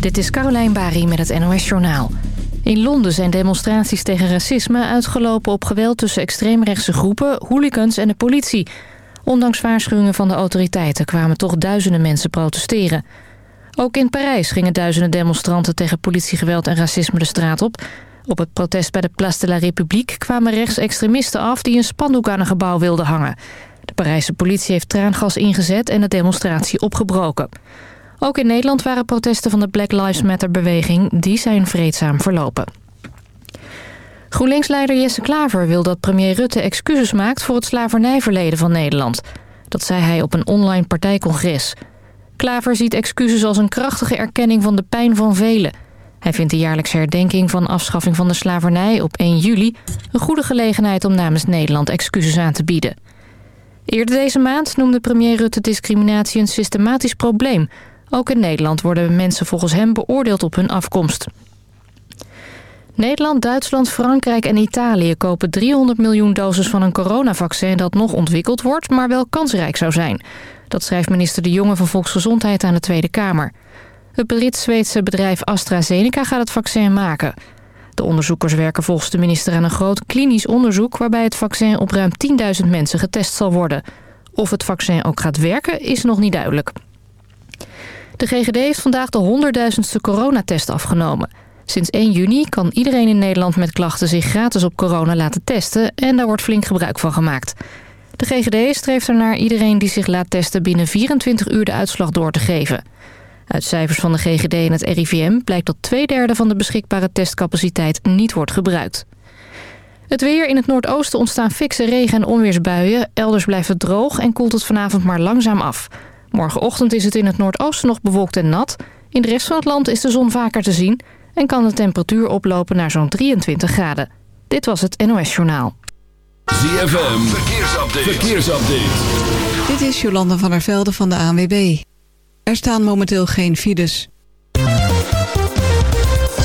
Dit is Carolijn Bari met het NOS Journaal. In Londen zijn demonstraties tegen racisme uitgelopen op geweld tussen extreemrechtse groepen, hooligans en de politie. Ondanks waarschuwingen van de autoriteiten kwamen toch duizenden mensen protesteren. Ook in Parijs gingen duizenden demonstranten tegen politiegeweld en racisme de straat op. Op het protest bij de Place de la République kwamen rechtsextremisten af die een spandoek aan een gebouw wilden hangen. De Parijse politie heeft traangas ingezet en de demonstratie opgebroken. Ook in Nederland waren protesten van de Black Lives Matter-beweging. Die zijn vreedzaam verlopen. GroenLinks-leider Jesse Klaver wil dat premier Rutte excuses maakt... voor het slavernijverleden van Nederland. Dat zei hij op een online partijcongres. Klaver ziet excuses als een krachtige erkenning van de pijn van velen. Hij vindt de jaarlijkse herdenking van afschaffing van de slavernij op 1 juli... een goede gelegenheid om namens Nederland excuses aan te bieden. Eerder deze maand noemde premier Rutte discriminatie een systematisch probleem... Ook in Nederland worden mensen volgens hem beoordeeld op hun afkomst. Nederland, Duitsland, Frankrijk en Italië kopen 300 miljoen doses van een coronavaccin dat nog ontwikkeld wordt, maar wel kansrijk zou zijn. Dat schrijft minister De Jonge van Volksgezondheid aan de Tweede Kamer. Het Brits-Zweedse bedrijf AstraZeneca gaat het vaccin maken. De onderzoekers werken volgens de minister aan een groot klinisch onderzoek... waarbij het vaccin op ruim 10.000 mensen getest zal worden. Of het vaccin ook gaat werken is nog niet duidelijk. De GGD heeft vandaag de honderdduizendste coronatest afgenomen. Sinds 1 juni kan iedereen in Nederland met klachten zich gratis op corona laten testen... en daar wordt flink gebruik van gemaakt. De GGD streeft ernaar iedereen die zich laat testen binnen 24 uur de uitslag door te geven. Uit cijfers van de GGD en het RIVM blijkt dat twee derde van de beschikbare testcapaciteit niet wordt gebruikt. Het weer in het noordoosten ontstaan fikse regen- en onweersbuien. Elders blijft het droog en koelt het vanavond maar langzaam af. Morgenochtend is het in het noordoosten nog bewolkt en nat. In de rest van het land is de zon vaker te zien... en kan de temperatuur oplopen naar zo'n 23 graden. Dit was het NOS Journaal. ZFM, verkeersupdate. verkeersupdate. Dit is Jolanda van der Velde van de ANWB. Er staan momenteel geen files.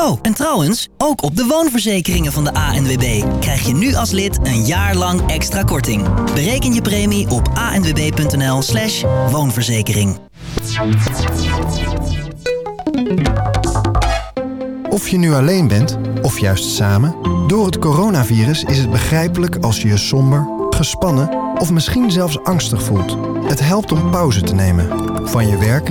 Oh, en trouwens, ook op de woonverzekeringen van de ANWB krijg je nu als lid een jaar lang extra korting. Bereken je premie op anwb.nl slash woonverzekering. Of je nu alleen bent, of juist samen... door het coronavirus is het begrijpelijk als je je somber, gespannen... of misschien zelfs angstig voelt. Het helpt om pauze te nemen. Van je werk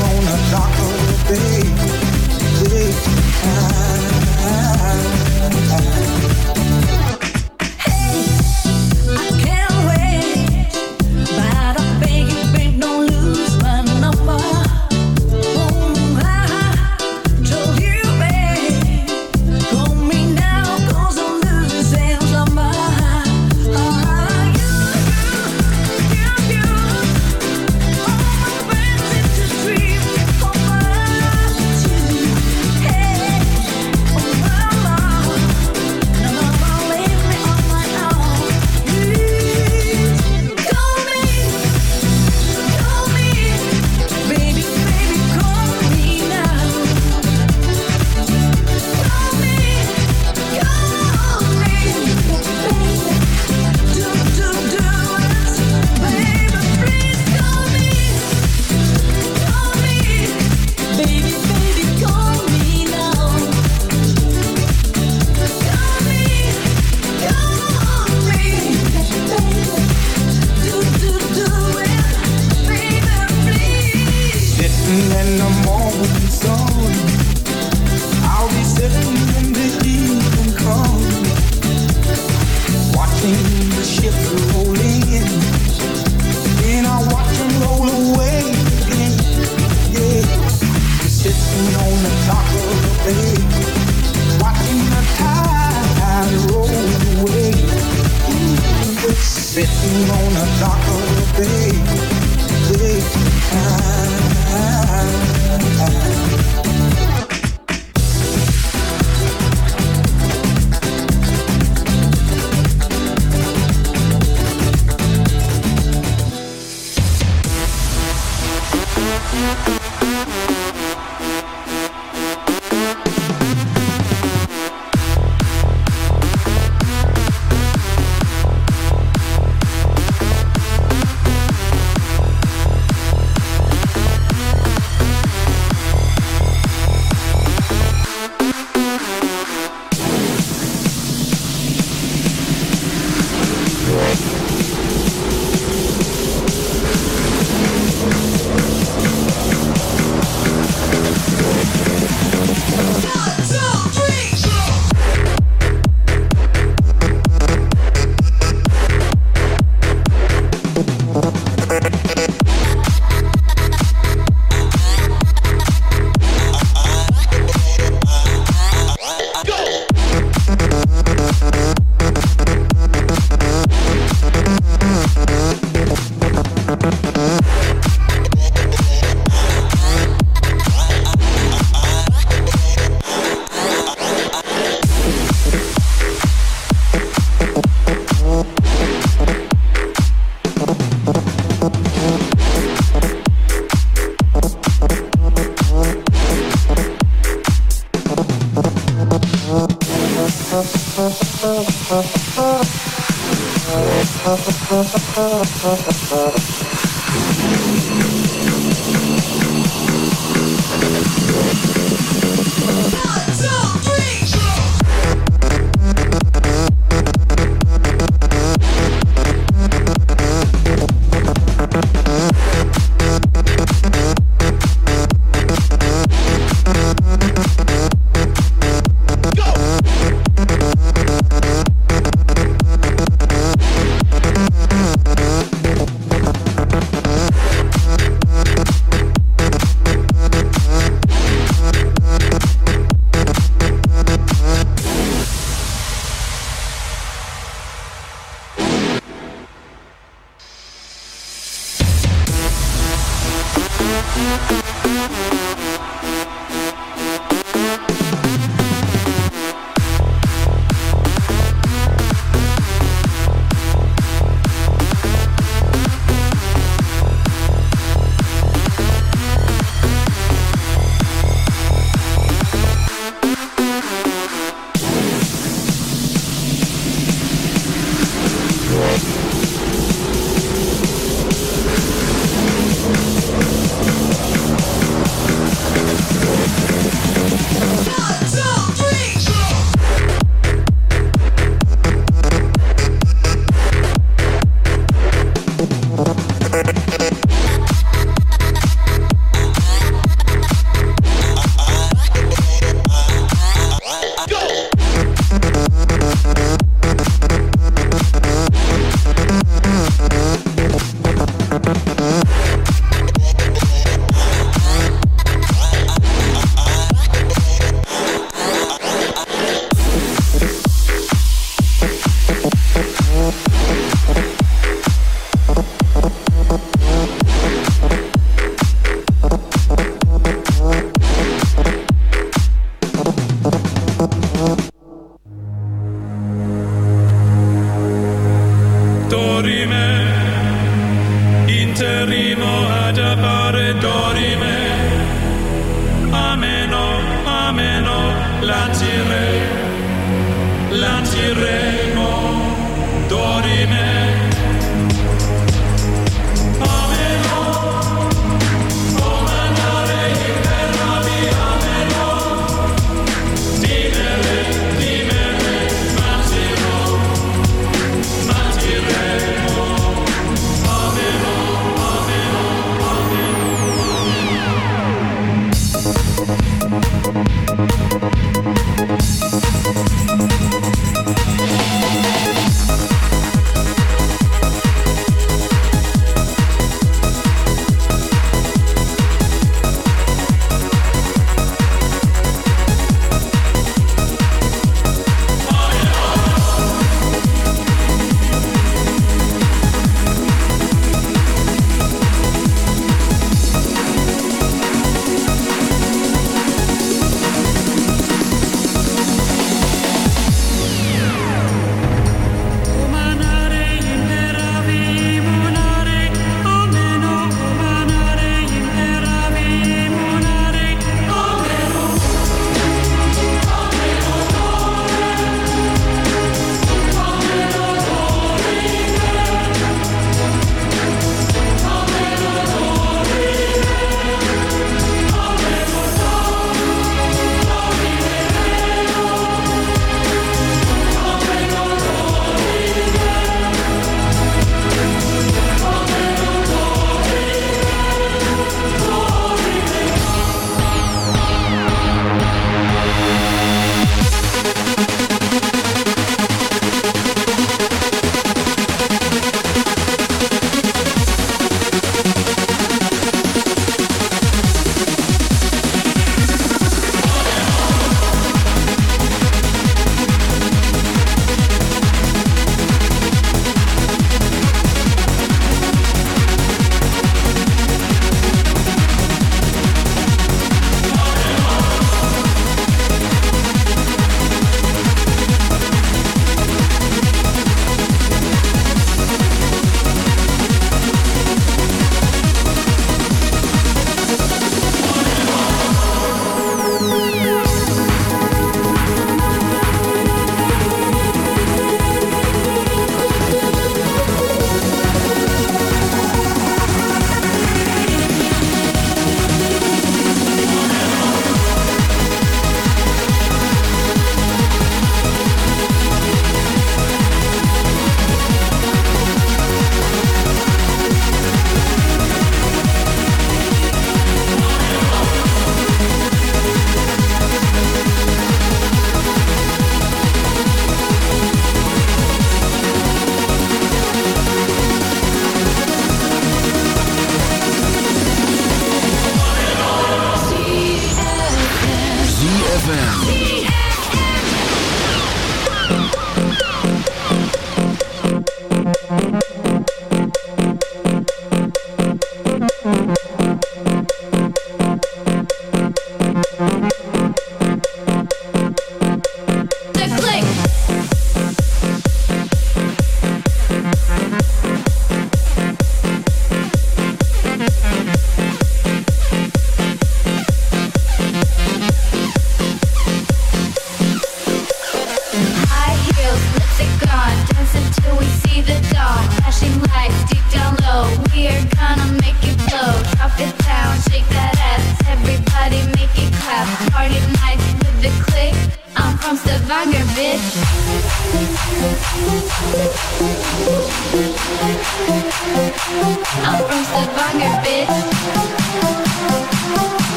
I'm gonna.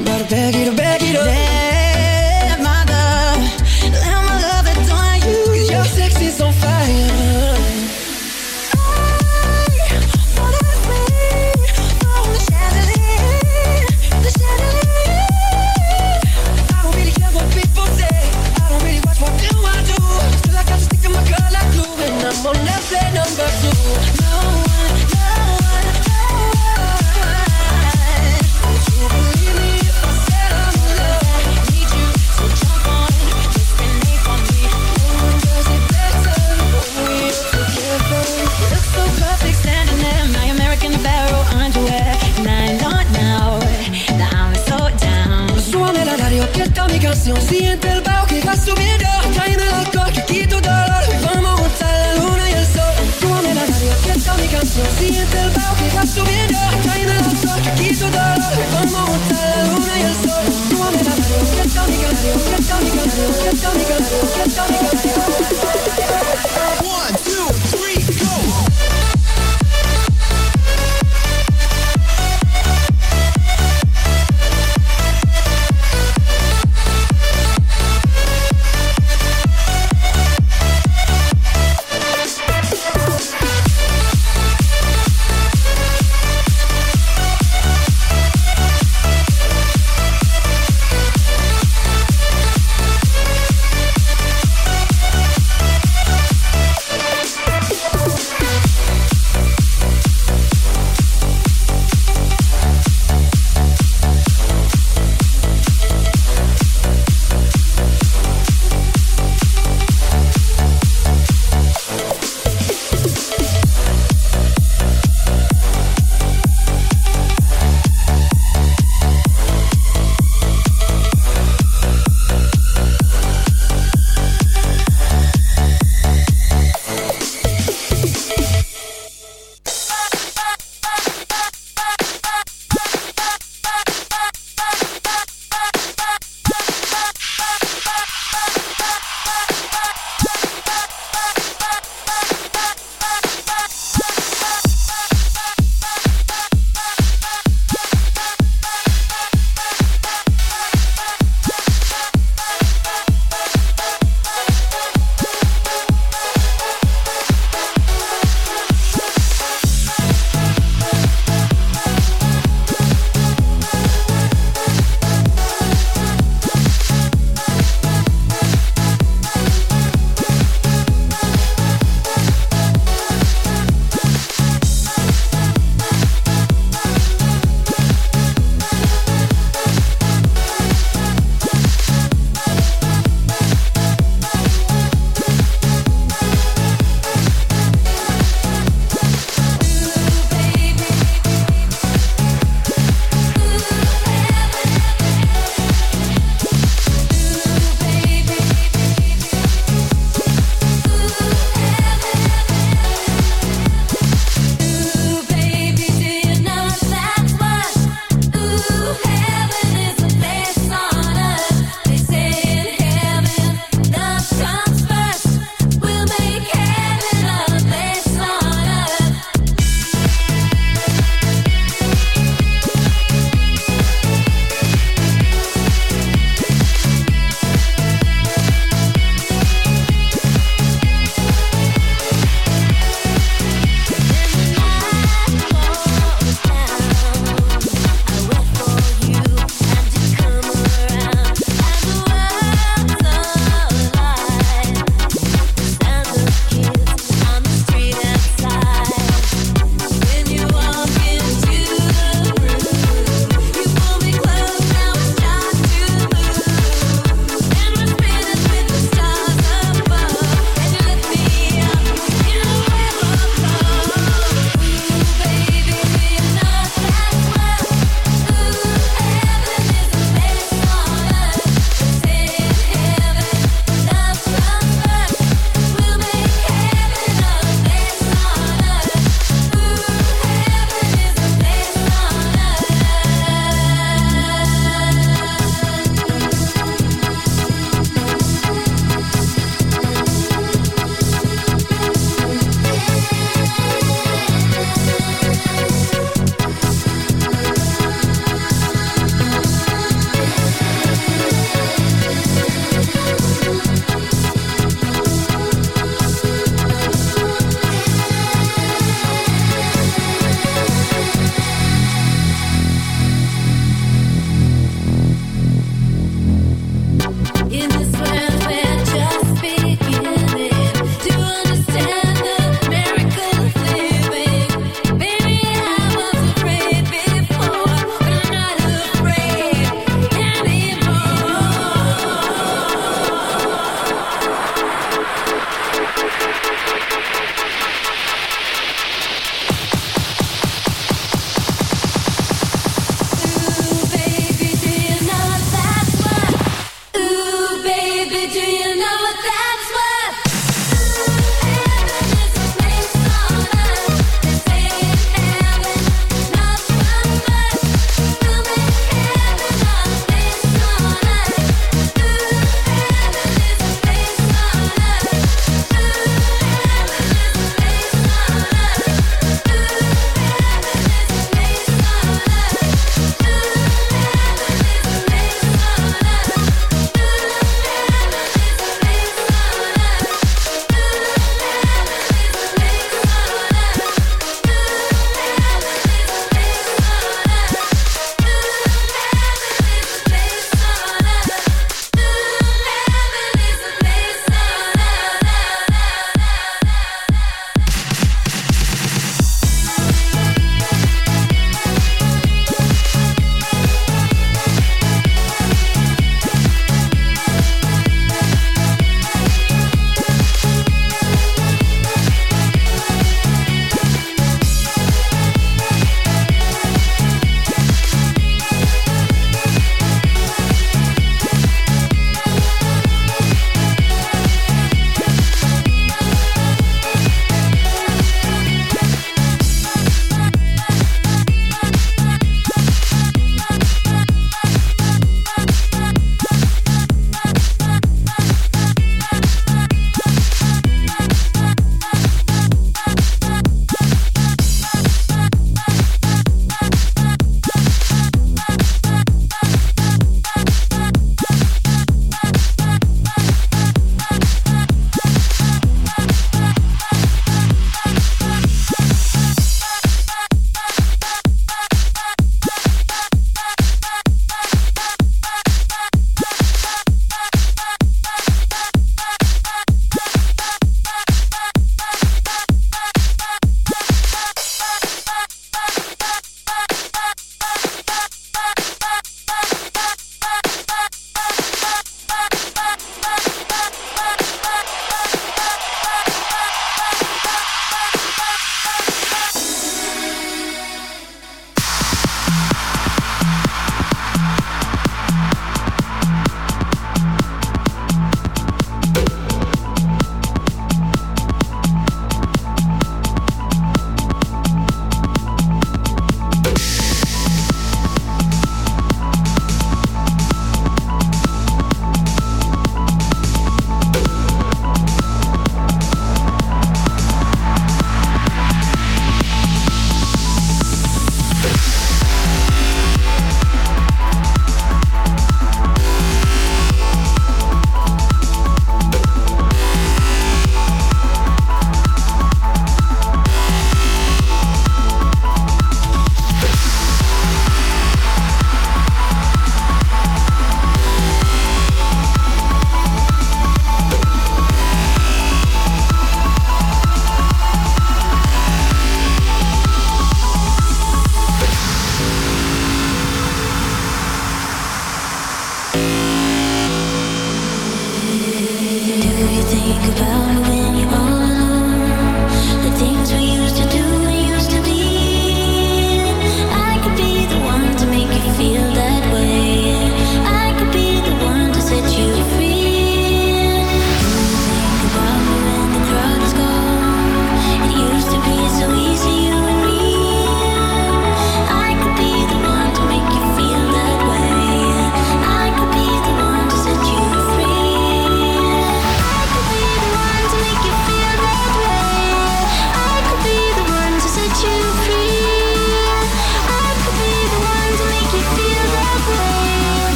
About to bag